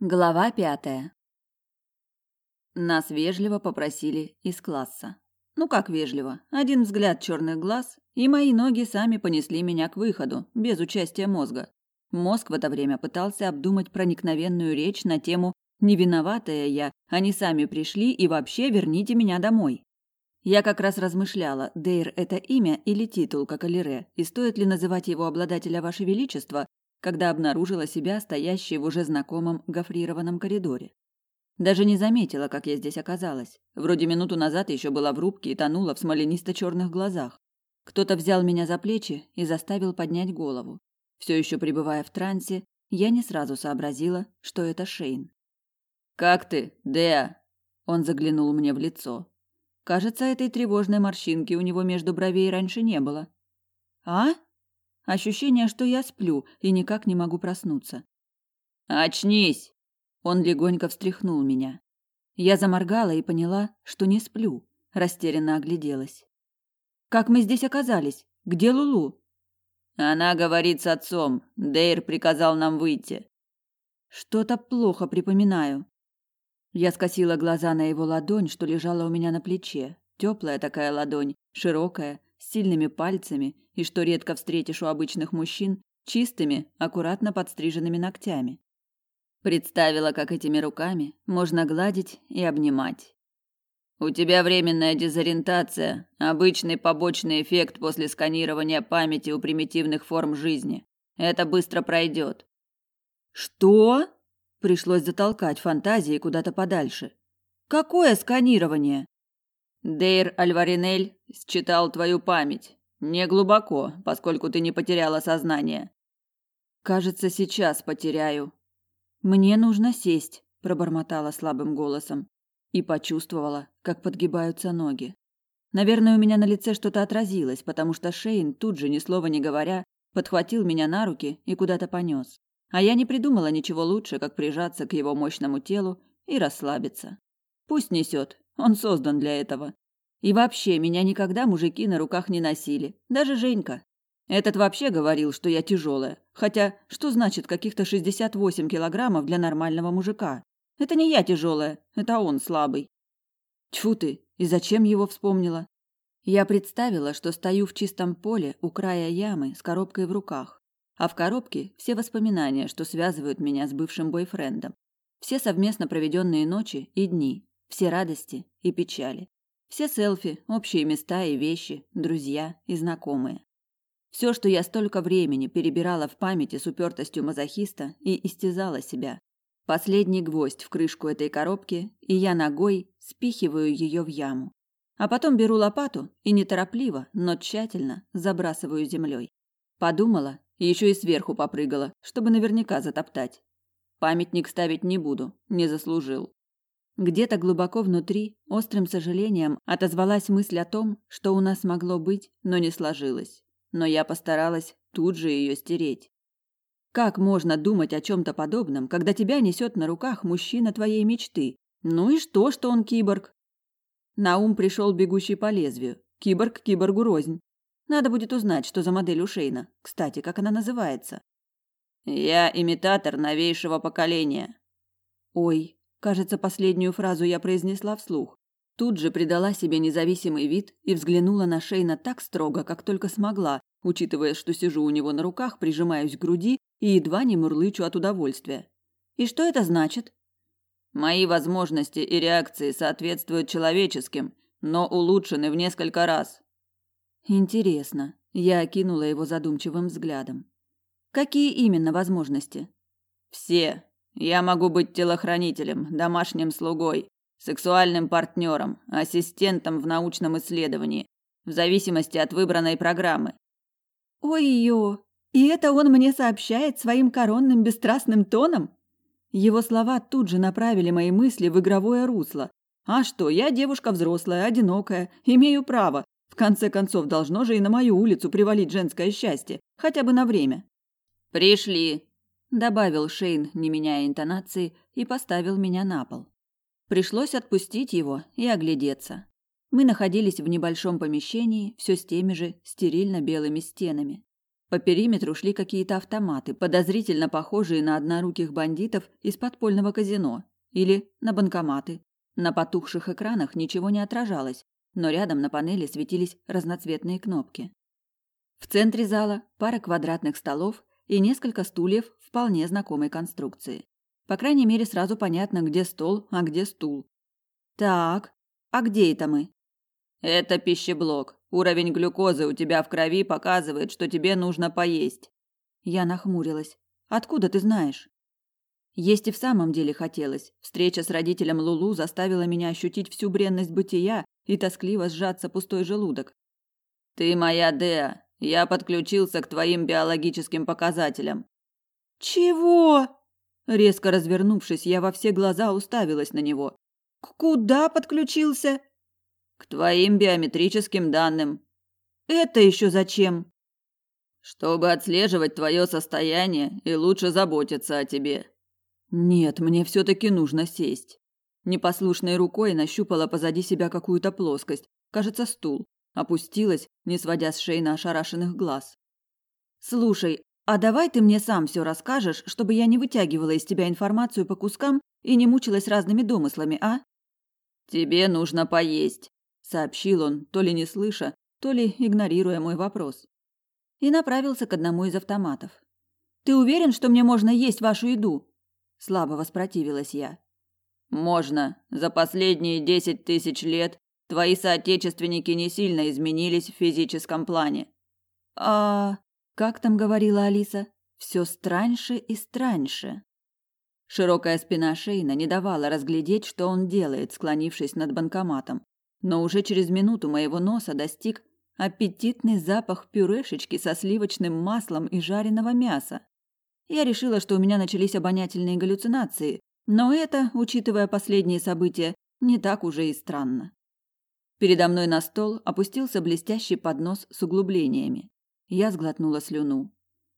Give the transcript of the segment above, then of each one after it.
Глава пятая. Нас вежливо попросили из класса. Ну как вежливо? Один взгляд черных глаз, и мои ноги сами понесли меня к выходу, без участия мозга. Мозг в это время пытался обдумать проникновенную речь на тему «Не виноватая я, они сами пришли и вообще верните меня домой». Я как раз размышляла, Дейр – это имя или титул, как Алире, и стоит ли называть его обладателя Ваше Величество, когда обнаружила себя стоящей в уже знакомом гофрированном коридоре. Даже не заметила, как я здесь оказалась. Вроде минуту назад еще была в рубке и тонула в смоленисто-черных глазах. Кто-то взял меня за плечи и заставил поднять голову. Все еще пребывая в трансе, я не сразу сообразила, что это Шейн. «Как ты, Деа?» Он заглянул мне в лицо. Кажется, этой тревожной морщинки у него между бровей раньше не было. «А?» Ощущение, что я сплю и никак не могу проснуться. «Очнись!» Он легонько встряхнул меня. Я заморгала и поняла, что не сплю, растерянно огляделась. «Как мы здесь оказались? Где Лулу?» «Она говорит с отцом. Дейр приказал нам выйти». «Что-то плохо припоминаю». Я скосила глаза на его ладонь, что лежала у меня на плече. Теплая такая ладонь, широкая, сильными пальцами и, что редко встретишь у обычных мужчин, чистыми, аккуратно подстриженными ногтями. Представила, как этими руками можно гладить и обнимать. У тебя временная дезориентация, обычный побочный эффект после сканирования памяти у примитивных форм жизни. Это быстро пройдет. Что? Пришлось затолкать фантазии куда-то подальше. Какое сканирование? Дейр Альваринель считал твою память. Не глубоко, поскольку ты не потеряла сознание. Кажется, сейчас потеряю. Мне нужно сесть, пробормотала слабым голосом и почувствовала, как подгибаются ноги. Наверное, у меня на лице что-то отразилось, потому что Шейн тут же ни слова не говоря подхватил меня на руки и куда-то понес. А я не придумала ничего лучше, как прижаться к его мощному телу и расслабиться. Пусть несет, он создан для этого. И вообще, меня никогда мужики на руках не носили, даже Женька. Этот вообще говорил, что я тяжелая. Хотя, что значит каких-то 68 килограммов для нормального мужика? Это не я тяжелая, это он слабый. Тьфу ты, и зачем его вспомнила? Я представила, что стою в чистом поле у края ямы с коробкой в руках. А в коробке все воспоминания, что связывают меня с бывшим бойфрендом. Все совместно проведенные ночи и дни, все радости и печали. Все селфи, общие места и вещи, друзья и знакомые. Все, что я столько времени перебирала в памяти с упертостью мазохиста и истязала себя. Последний гвоздь в крышку этой коробки, и я ногой спихиваю ее в яму. А потом беру лопату и неторопливо, но тщательно забрасываю землей. Подумала, еще и сверху попрыгала, чтобы наверняка затоптать. Памятник ставить не буду, не заслужил. Где-то глубоко внутри, острым сожалением, отозвалась мысль о том, что у нас могло быть, но не сложилось. Но я постаралась тут же ее стереть. Как можно думать о чем-то подобном, когда тебя несет на руках мужчина твоей мечты? Ну и что, что он киборг? На ум пришел бегущий по лезвию. Киборг киборгу рознь. Надо будет узнать, что за модель у Шейна. Кстати, как она называется? Я имитатор новейшего поколения. Ой, Кажется, последнюю фразу я произнесла вслух. Тут же придала себе независимый вид и взглянула на Шейна так строго, как только смогла, учитывая, что сижу у него на руках, прижимаюсь к груди и едва не мурлычу от удовольствия. И что это значит? Мои возможности и реакции соответствуют человеческим, но улучшены в несколько раз. Интересно. Я окинула его задумчивым взглядом. Какие именно возможности? Все, я могу быть телохранителем, домашним слугой, сексуальным партнером, ассистентом в научном исследовании, в зависимости от выбранной программы. Ой-ё, и это он мне сообщает своим коронным бесстрастным тоном? Его слова тут же направили мои мысли в игровое русло. А что, я девушка взрослая, одинокая, имею право. В конце концов, должно же и на мою улицу привалить женское счастье, хотя бы на время. Пришли, добавил Шейн, не меняя интонации, и поставил меня на пол. Пришлось отпустить его и оглядеться. Мы находились в небольшом помещении, все с теми же стерильно белыми стенами. По периметру шли какие-то автоматы, подозрительно похожие на одноруких бандитов из подпольного казино или на банкоматы. На потухших экранах ничего не отражалось, но рядом на панели светились разноцветные кнопки. В центре зала пара квадратных столов и несколько стульев вполне знакомой конструкции. По крайней мере, сразу понятно, где стол, а где стул. Так, а где это мы? Это пищеблок. Уровень глюкозы у тебя в крови показывает, что тебе нужно поесть. Я нахмурилась. Откуда ты знаешь? Есть и в самом деле хотелось. Встреча с родителем Лулу заставила меня ощутить всю бренность бытия и тоскливо сжаться пустой желудок. Ты моя Деа. Я подключился к твоим биологическим показателям. Чего? Резко развернувшись, я во все глаза уставилась на него. Куда подключился? К твоим биометрическим данным. Это еще зачем? Чтобы отслеживать твое состояние и лучше заботиться о тебе. Нет, мне все таки нужно сесть. Непослушной рукой нащупала позади себя какую-то плоскость, кажется, стул. Опустилась, не сводя с шеи на ошарашенных глаз. Слушай, а давай ты мне сам все расскажешь, чтобы я не вытягивала из тебя информацию по кускам и не мучилась разными домыслами, а? Тебе нужно поесть сообщил он, то ли не слыша, то ли игнорируя мой вопрос. И направился к одному из автоматов. Ты уверен, что мне можно есть вашу еду? Слабо воспротивилась я. Можно. За последние десять тысяч лет твои соотечественники не сильно изменились в физическом плане. А как там говорила Алиса? Все страньше и страньше. Широкая спина Шейна не давала разглядеть, что он делает, склонившись над банкоматом но уже через минуту моего носа достиг аппетитный запах пюрешечки со сливочным маслом и жареного мяса. Я решила, что у меня начались обонятельные галлюцинации, но это, учитывая последние события, не так уже и странно. Передо мной на стол опустился блестящий поднос с углублениями. Я сглотнула слюну.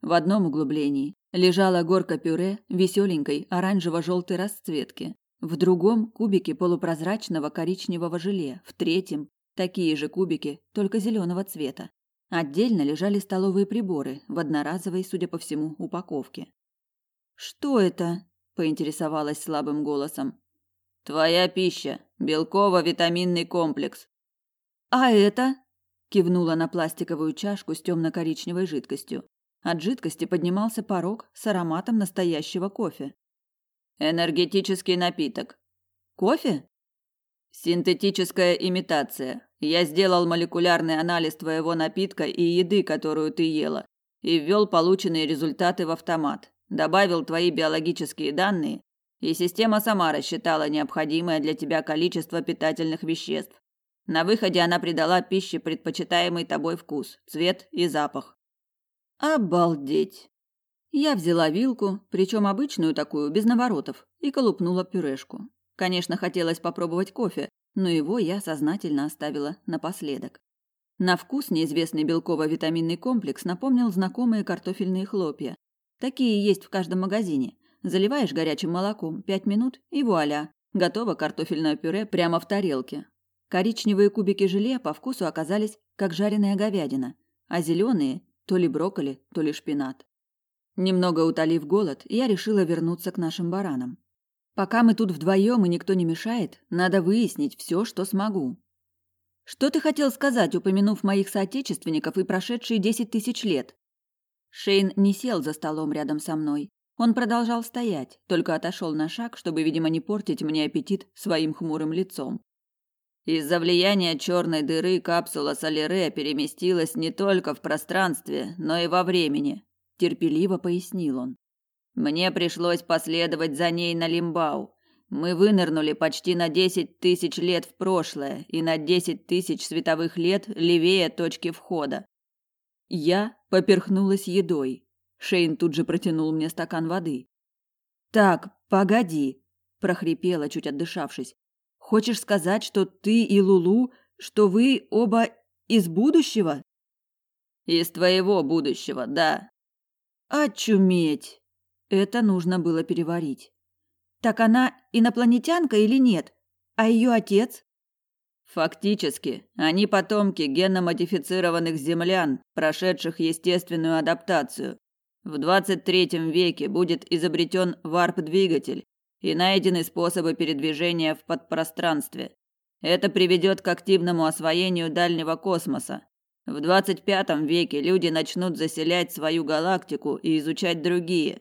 В одном углублении лежала горка пюре веселенькой оранжево-желтой расцветки, в другом кубики полупрозрачного коричневого желе, в третьем такие же кубики, только зеленого цвета. Отдельно лежали столовые приборы в одноразовой, судя по всему, упаковке. Что это? поинтересовалась слабым голосом. Твоя пища, белково-витаминный комплекс. А это? кивнула на пластиковую чашку с темно-коричневой жидкостью. От жидкости поднимался порог с ароматом настоящего кофе. Энергетический напиток. Кофе? Синтетическая имитация. Я сделал молекулярный анализ твоего напитка и еды, которую ты ела, и ввел полученные результаты в автомат. Добавил твои биологические данные, и система сама рассчитала необходимое для тебя количество питательных веществ. На выходе она придала пище предпочитаемый тобой вкус, цвет и запах. Обалдеть. Я взяла вилку, причем обычную такую, без наворотов, и колупнула пюрешку. Конечно, хотелось попробовать кофе, но его я сознательно оставила напоследок. На вкус неизвестный белково-витаминный комплекс напомнил знакомые картофельные хлопья. Такие есть в каждом магазине. Заливаешь горячим молоком, пять минут и вуаля, готово картофельное пюре прямо в тарелке. Коричневые кубики желе по вкусу оказались как жареная говядина, а зеленые – то ли брокколи, то ли шпинат. Немного утолив голод, я решила вернуться к нашим баранам. Пока мы тут вдвоем и никто не мешает, надо выяснить все, что смогу. Что ты хотел сказать, упомянув моих соотечественников и прошедшие десять тысяч лет? Шейн не сел за столом рядом со мной. Он продолжал стоять, только отошел на шаг, чтобы, видимо, не портить мне аппетит своим хмурым лицом. Из-за влияния черной дыры капсула Солере переместилась не только в пространстве, но и во времени терпеливо пояснил он. Мне пришлось последовать за ней на Лимбау. Мы вынырнули почти на десять тысяч лет в прошлое и на десять тысяч световых лет левее точки входа. Я поперхнулась едой. Шейн тут же протянул мне стакан воды. Так, погоди, прохрипела, чуть отдышавшись. Хочешь сказать, что ты и Лулу, что вы оба из будущего? Из твоего будущего, да. Очуметь! Это нужно было переварить. Так она инопланетянка или нет? А ее отец? Фактически, они потомки генно-модифицированных землян, прошедших естественную адаптацию. В 23 веке будет изобретен варп-двигатель и найдены способы передвижения в подпространстве. Это приведет к активному освоению дальнего космоса. В 25 веке люди начнут заселять свою галактику и изучать другие.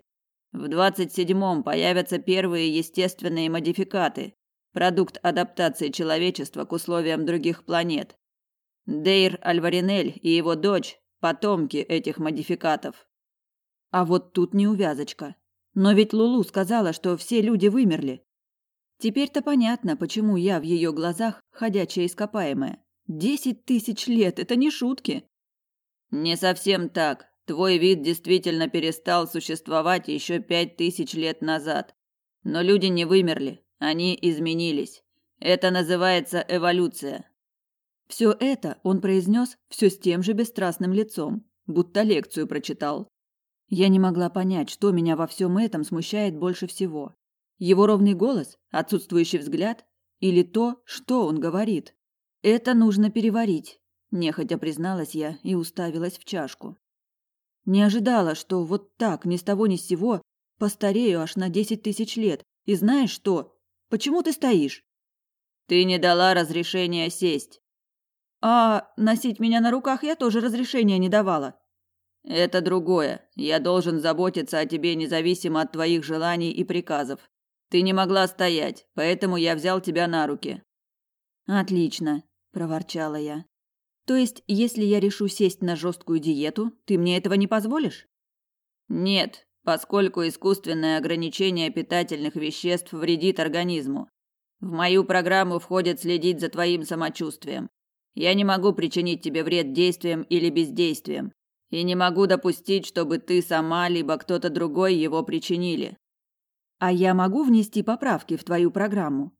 В 27-м появятся первые естественные модификаты, продукт адаптации человечества к условиям других планет. Дейр Альваринель и его дочь – потомки этих модификатов. А вот тут неувязочка. Но ведь Лулу сказала, что все люди вымерли. Теперь-то понятно, почему я в ее глазах ходячая ископаемая. Десять тысяч лет – это не шутки. Не совсем так. Твой вид действительно перестал существовать еще пять тысяч лет назад. Но люди не вымерли, они изменились. Это называется эволюция. Все это он произнес все с тем же бесстрастным лицом, будто лекцию прочитал. Я не могла понять, что меня во всем этом смущает больше всего. Его ровный голос, отсутствующий взгляд или то, что он говорит. Это нужно переварить, нехотя призналась я и уставилась в чашку. Не ожидала, что вот так, ни с того ни с сего, постарею аж на десять тысяч лет. И знаешь что? Почему ты стоишь? Ты не дала разрешения сесть. А носить меня на руках я тоже разрешения не давала. Это другое. Я должен заботиться о тебе независимо от твоих желаний и приказов. Ты не могла стоять, поэтому я взял тебя на руки. Отлично, проворчала я. То есть, если я решу сесть на жесткую диету, ты мне этого не позволишь? Нет, поскольку искусственное ограничение питательных веществ вредит организму. В мою программу входит следить за твоим самочувствием. Я не могу причинить тебе вред действием или бездействием, и не могу допустить, чтобы ты сама либо кто-то другой его причинили. А я могу внести поправки в твою программу?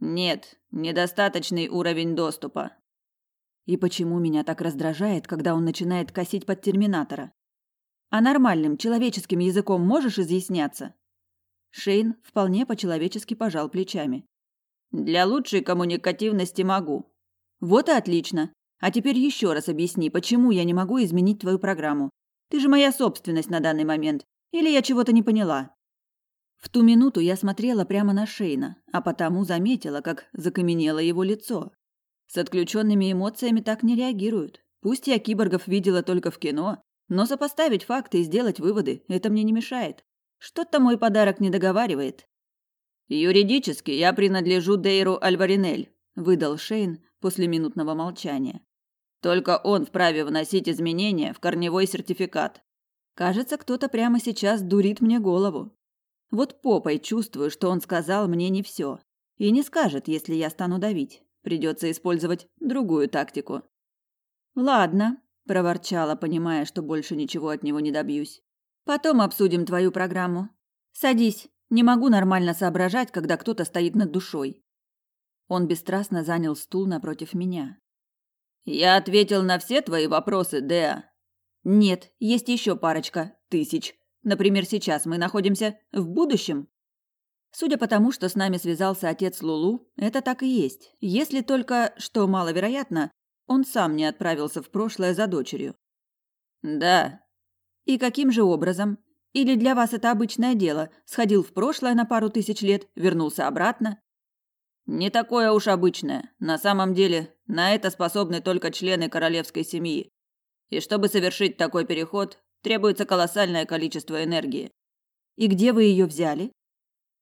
Нет, недостаточный уровень доступа. И почему меня так раздражает, когда он начинает косить под терминатора? А нормальным человеческим языком можешь изъясняться? Шейн вполне по-человечески пожал плечами. Для лучшей коммуникативности могу. Вот и отлично. А теперь еще раз объясни, почему я не могу изменить твою программу. Ты же моя собственность на данный момент. Или я чего-то не поняла? В ту минуту я смотрела прямо на Шейна, а потому заметила, как закаменело его лицо. С отключенными эмоциями так не реагируют. Пусть я киборгов видела только в кино, но сопоставить факты и сделать выводы это мне не мешает. Что-то мой подарок не договаривает. Юридически я принадлежу Дейру Альваринель, выдал Шейн после минутного молчания. Только он вправе вносить изменения в корневой сертификат. Кажется, кто-то прямо сейчас дурит мне голову. Вот попой чувствую, что он сказал мне не все. И не скажет, если я стану давить. Придется использовать другую тактику. Ладно, проворчала, понимая, что больше ничего от него не добьюсь. Потом обсудим твою программу. Садись. Не могу нормально соображать, когда кто-то стоит над душой. Он бесстрастно занял стул напротив меня. Я ответил на все твои вопросы, Деа. Нет, есть еще парочка тысяч. Например, сейчас мы находимся в будущем. Судя по тому, что с нами связался отец Лулу, это так и есть. Если только, что маловероятно, он сам не отправился в прошлое за дочерью. Да. И каким же образом? Или для вас это обычное дело? Сходил в прошлое на пару тысяч лет, вернулся обратно? Не такое уж обычное. На самом деле, на это способны только члены королевской семьи. И чтобы совершить такой переход, требуется колоссальное количество энергии. И где вы ее взяли?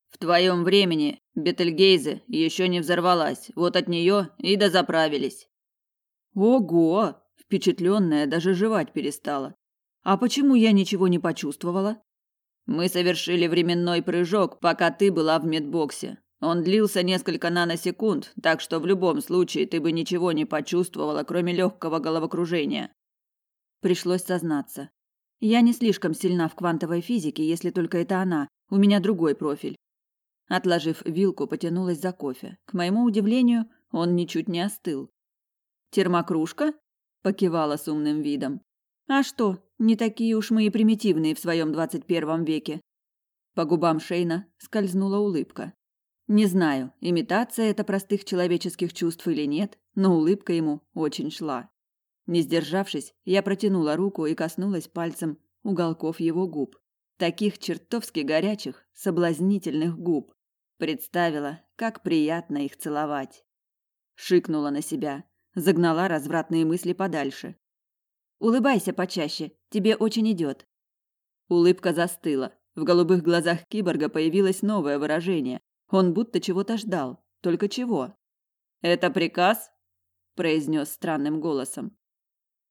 В твоем времени Бетельгейзе еще не взорвалась, вот от нее и дозаправились. Ого! Впечатленная даже жевать перестала. А почему я ничего не почувствовала? Мы совершили временной прыжок, пока ты была в медбоксе. Он длился несколько наносекунд, так что в любом случае ты бы ничего не почувствовала, кроме легкого головокружения. Пришлось сознаться. Я не слишком сильна в квантовой физике, если только это она. У меня другой профиль. Отложив вилку, потянулась за кофе. К моему удивлению, он ничуть не остыл. «Термокружка?» – покивала с умным видом. «А что, не такие уж мы и примитивные в своем двадцать первом веке». По губам Шейна скользнула улыбка. Не знаю, имитация это простых человеческих чувств или нет, но улыбка ему очень шла. Не сдержавшись, я протянула руку и коснулась пальцем уголков его губ. Таких чертовски горячих, соблазнительных губ. Представила, как приятно их целовать. Шикнула на себя, загнала развратные мысли подальше. Улыбайся почаще, тебе очень идет. Улыбка застыла. В голубых глазах киборга появилось новое выражение. Он будто чего-то ждал. Только чего? Это приказ? произнес странным голосом.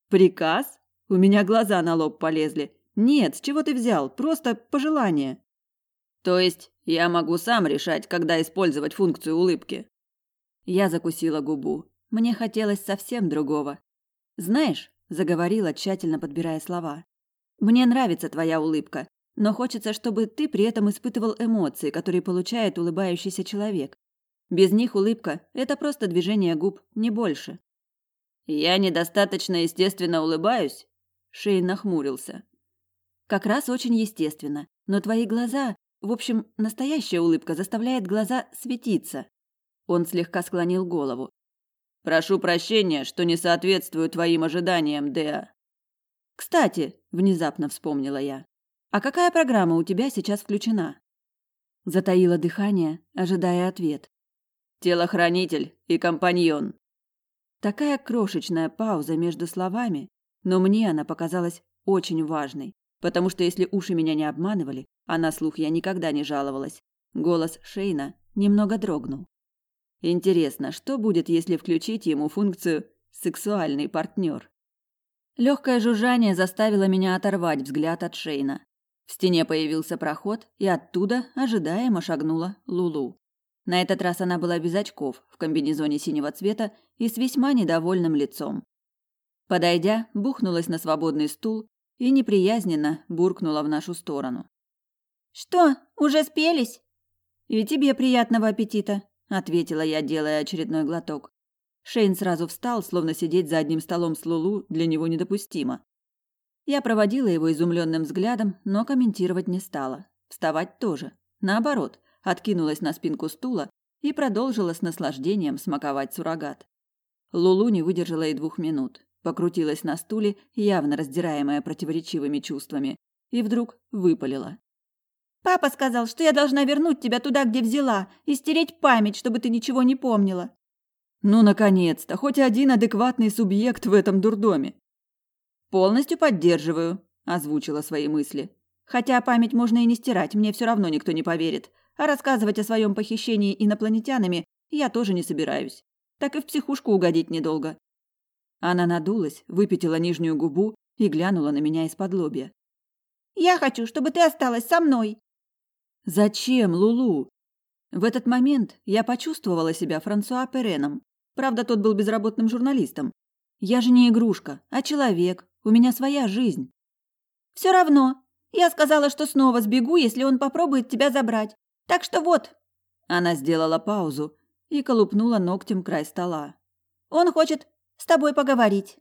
Приказ? У меня глаза на лоб полезли. Нет, с чего ты взял? Просто пожелание. То есть я могу сам решать, когда использовать функцию улыбки. Я закусила губу. Мне хотелось совсем другого. Знаешь, заговорила, тщательно подбирая слова. Мне нравится твоя улыбка, но хочется, чтобы ты при этом испытывал эмоции, которые получает улыбающийся человек. Без них улыбка это просто движение губ, не больше. Я недостаточно естественно улыбаюсь, Шейн нахмурился. Как раз очень естественно, но твои глаза, в общем, настоящая улыбка заставляет глаза светиться. Он слегка склонил голову. Прошу прощения, что не соответствую твоим ожиданиям, Деа. Кстати, внезапно вспомнила я. А какая программа у тебя сейчас включена? Затаила дыхание, ожидая ответ. Телохранитель и компаньон. Такая крошечная пауза между словами, но мне она показалась очень важной, потому что если уши меня не обманывали, а на слух я никогда не жаловалась, голос Шейна немного дрогнул. Интересно, что будет, если включить ему функцию «сексуальный партнер»? Легкое жужжание заставило меня оторвать взгляд от Шейна. В стене появился проход, и оттуда ожидаемо шагнула Лулу. На этот раз она была без очков, в комбинезоне синего цвета и с весьма недовольным лицом. Подойдя, бухнулась на свободный стул и неприязненно буркнула в нашу сторону. «Что, уже спелись?» «И тебе приятного аппетита», — ответила я, делая очередной глоток. Шейн сразу встал, словно сидеть за одним столом с Лулу для него недопустимо. Я проводила его изумленным взглядом, но комментировать не стала. Вставать тоже. Наоборот, откинулась на спинку стула и продолжила с наслаждением смаковать суррогат. Лулу не выдержала и двух минут. Покрутилась на стуле, явно раздираемая противоречивыми чувствами, и вдруг выпалила. «Папа сказал, что я должна вернуть тебя туда, где взяла, и стереть память, чтобы ты ничего не помнила». «Ну, наконец-то, хоть один адекватный субъект в этом дурдоме». «Полностью поддерживаю», – озвучила свои мысли. «Хотя память можно и не стирать, мне все равно никто не поверит. А рассказывать о своем похищении инопланетянами я тоже не собираюсь. Так и в психушку угодить недолго. Она надулась, выпятила нижнюю губу и глянула на меня из-под лобья. «Я хочу, чтобы ты осталась со мной!» «Зачем, Лулу?» В этот момент я почувствовала себя Франсуа Переном. Правда, тот был безработным журналистом. Я же не игрушка, а человек. У меня своя жизнь. Все равно. Я сказала, что снова сбегу, если он попробует тебя забрать. Так что вот. Она сделала паузу и колупнула ногтем край стола. Он хочет с тобой поговорить.